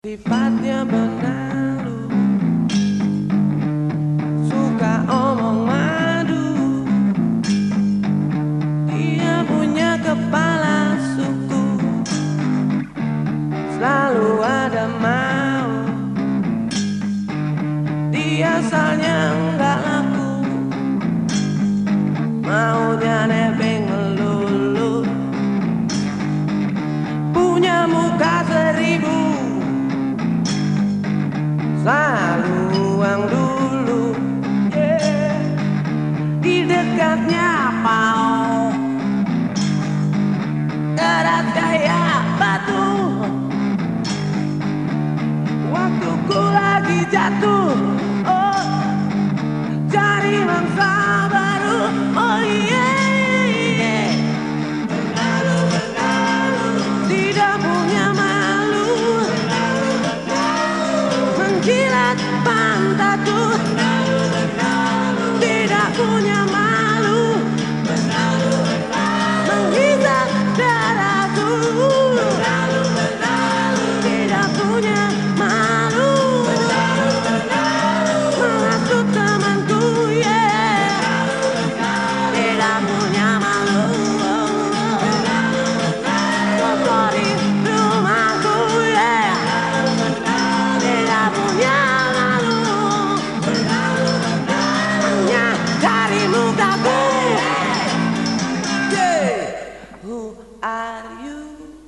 Sifatnya benalu Suka omong madu. Dia punya kepala suku. Selalu ada mau. Dia asalnya enggak laku. Maunya selalu uang dulu. Yeah. di dekatnya mau. Erat kayak batu. Waktu ku lagi jatuh Panda do Who are you?